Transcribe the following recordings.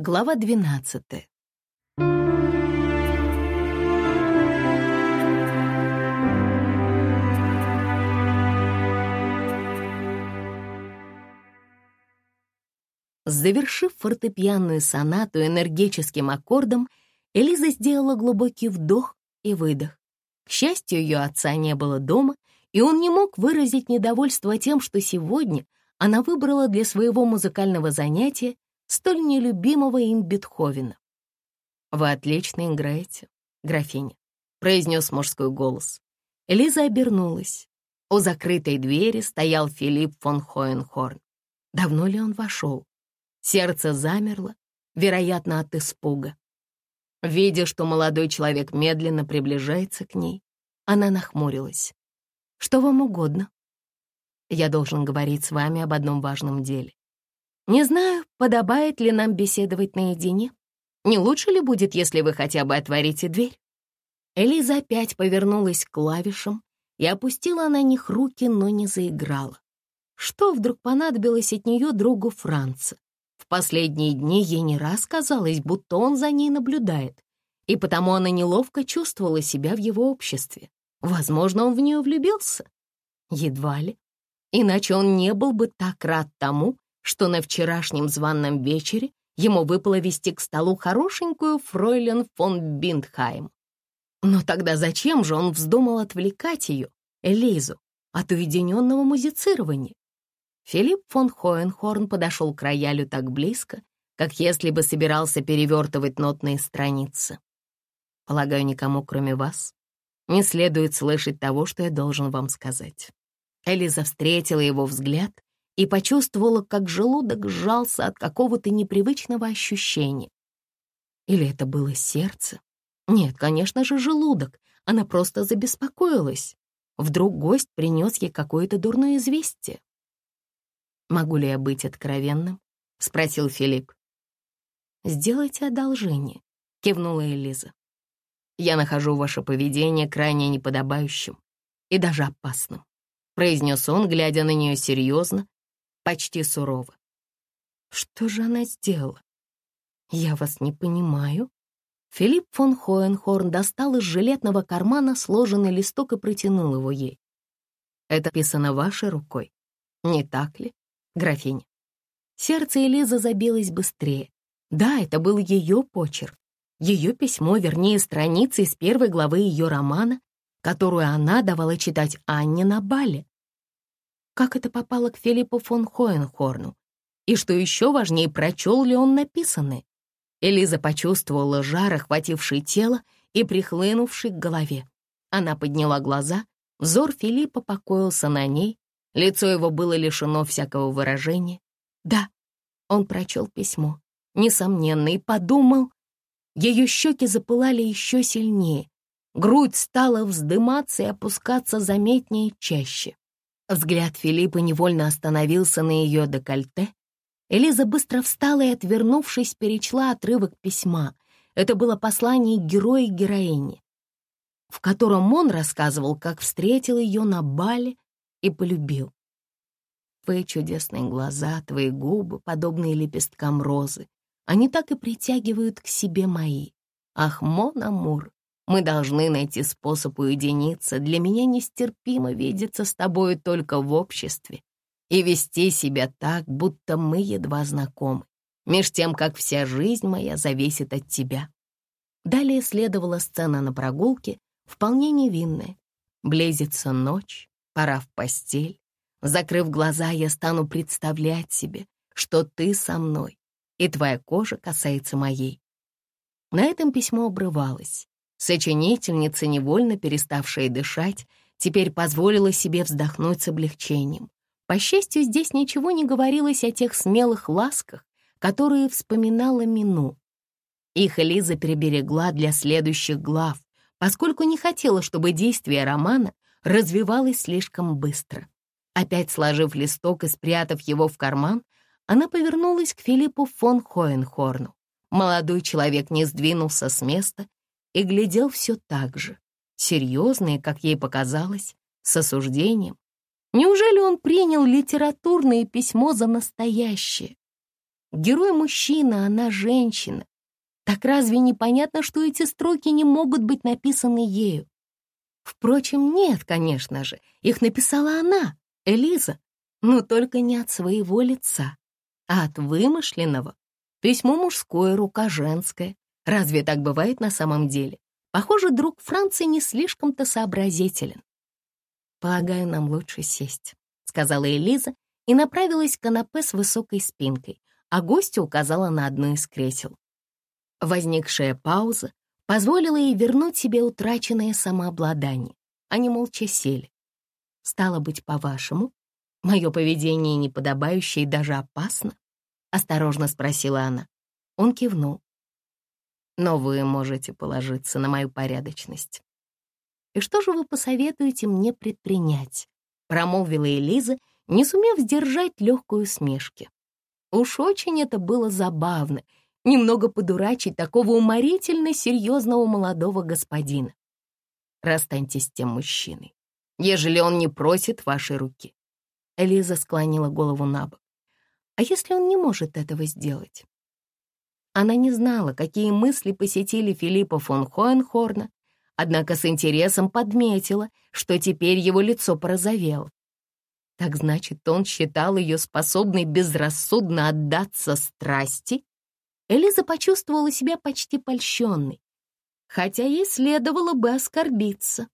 Глава 12. Завершив фортепианную сонату энергическим аккордом, Элиза сделала глубокий вдох и выдох. К счастью, ее отца не было дома, и он не мог выразить недовольство тем, что сегодня она выбрала для своего музыкального занятия столь нелюбимого им Бетховена. «Вы отлично играете, графиня», — произнес мужской голос. Элиза обернулась. У закрытой двери стоял Филипп фон Хоенхорн. Давно ли он вошел? Сердце замерло, вероятно, от испуга. Видя, что молодой человек медленно приближается к ней, она нахмурилась. «Что вам угодно?» «Я должен говорить с вами об одном важном деле. Не знаю, подобает ли нам беседовать наедине. Не лучше ли будет, если вы хотя бы отворите дверь?» Элиза опять повернулась к клавишам и опустила на них руки, но не заиграла. Что вдруг понадобилось от нее другу Франца? В последние дни ей не раз казалось, будто он за ней наблюдает, и потому она неловко чувствовала себя в его обществе. Возможно, он в нее влюбился. Едва ли. Иначе он не был бы так рад тому, что на вчерашнем званном вечере ему выпало вести к столу хорошенькую фройлен фон Биндхайм. Но тогда зачем же он вздумал отвлекать ее, Элизу, от уединенного музицирования? Филипп фон Хоенхорн подошел к роялю так близко, как если бы собирался перевертывать нотные страницы. Полагаю, никому, кроме вас, не следует слышать того, что я должен вам сказать. Элиза встретила его взгляд и почувствовала, как желудок сжался от какого-то непривычного ощущения. Или это было сердце? Нет, конечно же, желудок. Она просто забеспокоилась. Вдруг гость принес ей какое-то дурное известие. «Могу ли я быть откровенным?» — спросил Филипп. «Сделайте одолжение», — кивнула Элиза. «Я нахожу ваше поведение крайне неподобающим и даже опасным», — произнес он, глядя на нее серьезно почти сурово. Что же она сделала? Я вас не понимаю. Филипп фон Хоенхорн достал из жилетного кармана сложенный листок и протянул его ей. Это писано вашей рукой, не так ли, графиня? Сердце Элизы забилось быстрее. Да, это был ее почерк. Ее письмо, вернее, страницы из первой главы ее романа, которую она давала читать Анне на бале. Как это попало к Филиппу фон Хоенхорну? И что еще важнее, прочел ли он написанное? Элиза почувствовала жар, охвативший тело и прихлынувший к голове. Она подняла глаза, взор Филиппа покоился на ней, лицо его было лишено всякого выражения. Да, он прочел письмо, несомненно, и подумал. Ее щеки запылали еще сильнее, грудь стала вздыматься и опускаться заметнее чаще. Взгляд Филиппа невольно остановился на ее декольте. Элиза быстро встала и, отвернувшись, перечла отрывок письма. Это было послание героя героини, в котором он рассказывал, как встретил ее на бале и полюбил. Твои чудесные глаза, твои губы, подобные лепесткам розы, они так и притягивают к себе мои. Ах, Мон Амур, мы должны найти способ уединиться. Для меня нестерпимо видеться с тобою только в обществе и вести себя так, будто мы едва знакомы, меж тем, как вся жизнь моя зависит от тебя. Далее следовала сцена на прогулке, вполне невинная. Близится ночь, пора в постель. Закрыв глаза, я стану представлять себе, что ты со мной, и твоя кожа касается моей. На этом письмо обрывалось. Сочинительница, невольно переставшая дышать, теперь позволила себе вздохнуть с облегчением. По счастью, здесь ничего не говорилось о тех смелых ласках, которые вспоминала Мину. Их Элиза переберегла для следующих глав, поскольку не хотела, чтобы действие романа развивалось слишком быстро. Опять сложив листок и спрятав его в карман, она повернулась к Филиппу фон Хоенхорну. Молодой человек не сдвинулся с места и глядел все так же, серьезно как ей показалось, с осуждением. Неужели он принял литературное письмо за настоящее? Герой мужчина, она женщина. Так разве не понятно, что эти строки не могут быть написаны ею? Впрочем, нет, конечно же, их написала она, Элиза, но только не от своего лица, а от вымышленного. Письмо мужское, рука женская. Разве так бывает на самом деле? Похоже, друг Франции не слишком-то сообразителен. «Полагаю, нам лучше сесть», — сказала Элиза и направилась к канапе с высокой спинкой, а гостю указала на одно из кресел. Возникшая пауза позволила ей вернуть себе утраченное самообладание. Они молча сели. «Стало быть, по-вашему, мое поведение неподобающее и даже опасно?» — осторожно спросила она. Он кивнул. «Но вы можете положиться на мою порядочность». «И что же вы посоветуете мне предпринять?» — промолвила Элиза, не сумев сдержать легкую смешки. Уж очень это было забавно — немного подурачить такого уморительно серьезного молодого господина. Расстаньтесь с тем мужчиной, ежели он не просит вашей руки. Элиза склонила голову на бок. А если он не может этого сделать? Она не знала, какие мысли посетили Филиппа фон Хоенхорна, однако с интересом подметила, что теперь его лицо порозовело. Так значит, он считал ее способной безрассудно отдаться страсти Элиза почувствовала себя почти польщенной, хотя ей следовало бы оскорбиться.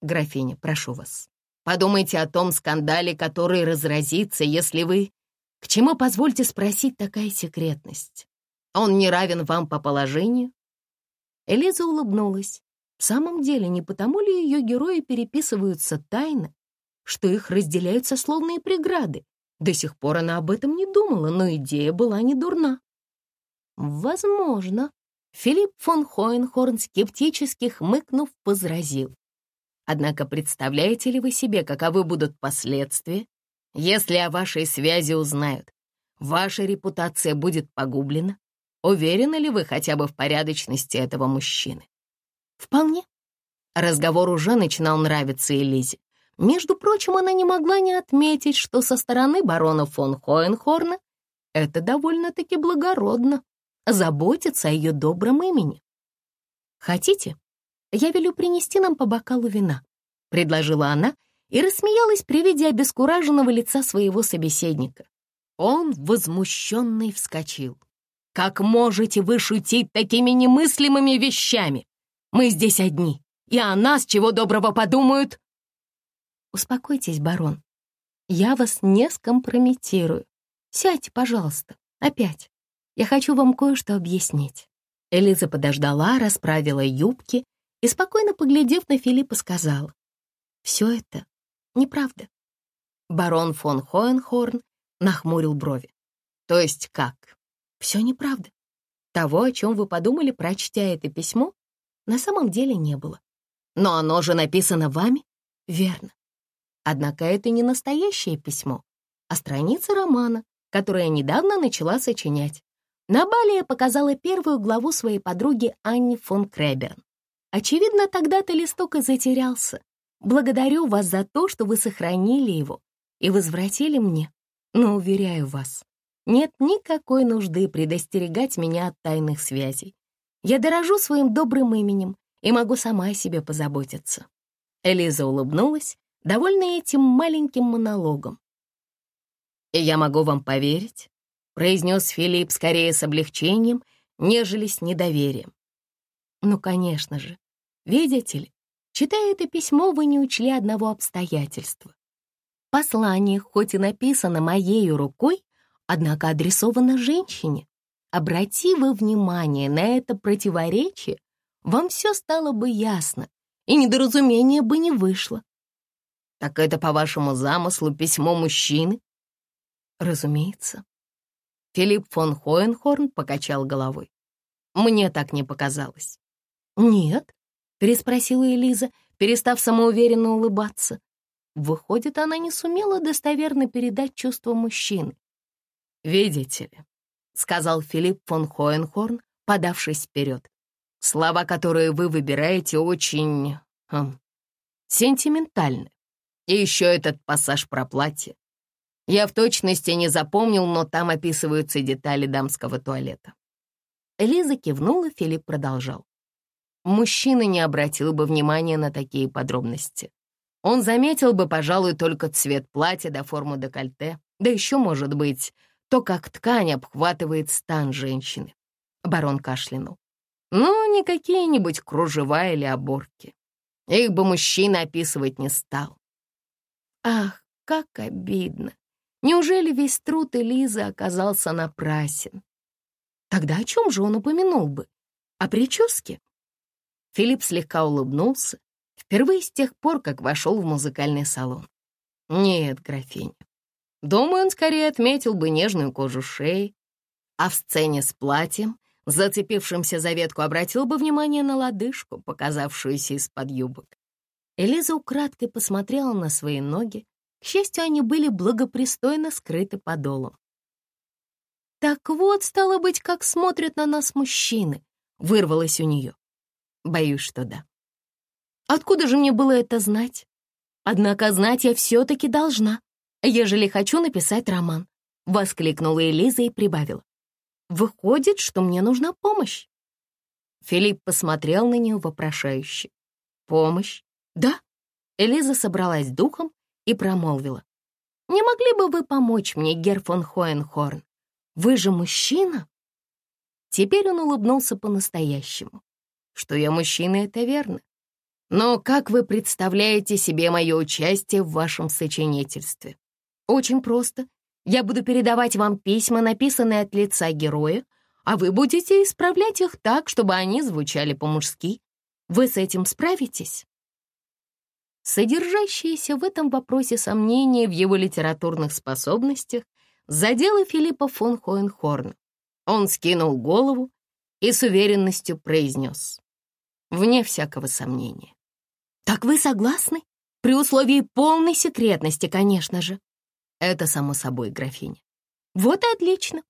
«Графиня, прошу вас, подумайте о том скандале, который разразится, если вы... К чему, позвольте спросить, такая секретность? Он не равен вам по положению?» Элиза улыбнулась. В самом деле, не потому ли ее герои переписываются тайно, что их разделяют сословные преграды? До сих пор она об этом не думала, но идея была не дурна. Возможно. Филипп фон Хоенхорн, скептически хмыкнув, возразил. Однако представляете ли вы себе, каковы будут последствия, если о вашей связи узнают? Ваша репутация будет погублена? Уверены ли вы хотя бы в порядочности этого мужчины? Вполне. Разговор уже начинал нравиться Элизе. Между прочим, она не могла не отметить, что со стороны барона фон Хоенхорна это довольно-таки благородно заботиться о ее добром имени. «Хотите, я велю принести нам по бокалу вина», — предложила она и рассмеялась при виде обескураженного лица своего собеседника. Он возмущенный вскочил. «Как можете вы шутить такими немыслимыми вещами? Мы здесь одни, и о нас чего доброго подумают?» «Успокойтесь, барон. Я вас не скомпрометирую. Сядьте, пожалуйста, опять. Я хочу вам кое-что объяснить». Элиза подождала, расправила юбки и, спокойно поглядев на Филиппа, сказала. «Все это неправда». Барон фон Хоенхорн нахмурил брови. «То есть как?» «Все неправда. Того, о чем вы подумали, прочтя это письмо, на самом деле не было. Но оно же написано вами?» «Верно. Однако это не настоящее письмо, а страница романа, которую я недавно начала сочинять. На бале я показала первую главу своей подруги Анне фон Креберн. Очевидно, тогда-то листок и затерялся. Благодарю вас за то, что вы сохранили его и возвратили мне. Но, уверяю вас, нет никакой нужды предостерегать меня от тайных связей. Я дорожу своим добрым именем и могу сама о себе позаботиться». Элиза улыбнулась, довольная этим маленьким монологом. «И я могу вам поверить?» произнес Филипп скорее с облегчением, нежели с недоверием. Ну, конечно же. Видите ли, читая это письмо, вы не учли одного обстоятельства. Послание, хоть и написано моей рукой, однако адресовано женщине. Обрати вы внимание на это противоречие, вам все стало бы ясно, и недоразумение бы не вышло. Так это, по вашему замыслу, письмо мужчины? Разумеется. Филипп фон Хоенхорн покачал головой. Мне так не показалось. «Нет?» — переспросила Элиза, перестав самоуверенно улыбаться. Выходит, она не сумела достоверно передать чувства мужчины. «Видите ли», — сказал Филипп фон Хоенхорн, подавшись вперед, «слова, которые вы выбираете, очень... Эм, сентиментальны. И еще этот пассаж про платье. Я в точности не запомнил, но там описываются детали дамского туалета. Лиза кивнула, Филипп продолжал. Мужчина не обратил бы внимания на такие подробности. Он заметил бы, пожалуй, только цвет платья до формы декольте, да еще, может быть, то, как ткань обхватывает стан женщины. Барон кашлянул. Ну, не какие-нибудь кружева или оборки. Их бы мужчина описывать не стал. Ах, как обидно. Неужели весь труд Элизы оказался напрасен? Тогда о чем же он упомянул бы? О прическе? Филипп слегка улыбнулся, впервые с тех пор, как вошел в музыкальный салон. Нет, графиня. Думаю, он скорее отметил бы нежную кожу шеи, а в сцене с платьем зацепившимся за ветку, обратил бы внимание на лодыжку, показавшуюся из-под юбок. Элиза украдкой посмотрела на свои ноги. К счастью, они были благопристойно скрыты подолом. «Так вот, стало быть, как смотрят на нас мужчины», — вырвалось у нее. Боюсь, что да. Откуда же мне было это знать? Однако знать я все-таки должна, ежели хочу написать роман, — воскликнула Элиза и прибавила. Выходит, что мне нужна помощь. Филипп посмотрел на нее вопрошающе. «Помощь?» «Да». Элиза собралась духом и промолвила. «Не могли бы вы помочь мне, Гер фон Хоенхорн? Вы же мужчина?» Теперь он улыбнулся по-настоящему. «Что я мужчина, это верно. Но как вы представляете себе мое участие в вашем сочинительстве? Очень просто. Я буду передавать вам письма, написанные от лица героя, а вы будете исправлять их так, чтобы они звучали по-мужски. Вы с этим справитесь?» Содержащиеся в этом вопросе сомнения в его литературных способностях задело Филиппа фон Хоенхорна. Он скинул голову и с уверенностью произнес. Вне всякого сомнения. «Так вы согласны? При условии полной секретности, конечно же». Это само собой, графиня. Вот и отлично.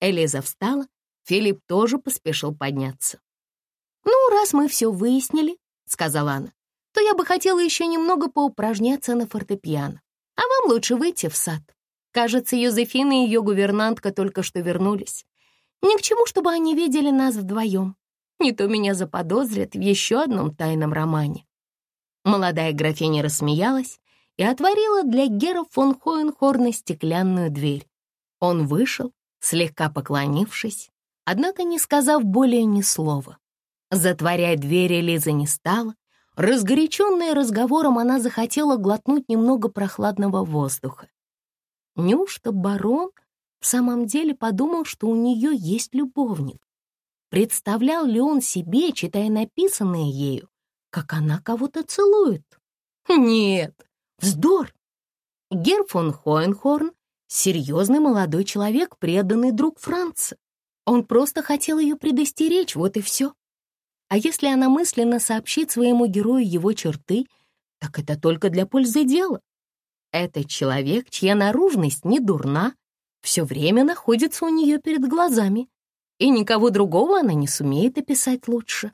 Элиза встала, Филипп тоже поспешил подняться. «Ну, раз мы все выяснили», — сказала она, «то я бы хотела еще немного поупражняться на фортепиано. А вам лучше выйти в сад. Кажется, Юзефина и ее гувернантка только что вернулись. Ни к чему, чтобы они видели нас вдвоем. Не то меня заподозрят в еще одном тайном романе». Молодая графиня рассмеялась, и отворила для Гера фон Хоенхорна стеклянную дверь. Он вышел, слегка поклонившись, однако не сказав более ни слова. Затворять дверь Лиза не стала. Разгоряченная разговором, она захотела глотнуть немного прохладного воздуха. Неужто барон в самом деле подумал, что у нее есть любовник? Представлял ли он себе, читая написанное ею, как она кого-то целует? Нет, Вздор! Гер фон Хоенхорн — серьезный молодой человек, преданный друг Франца. Он просто хотел ее предостеречь, вот и все. А если она мысленно сообщит своему герою его черты, так это только для пользы дела. Этот человек, чья наружность не дурна, все время находится у нее перед глазами, и никого другого она не сумеет описать лучше.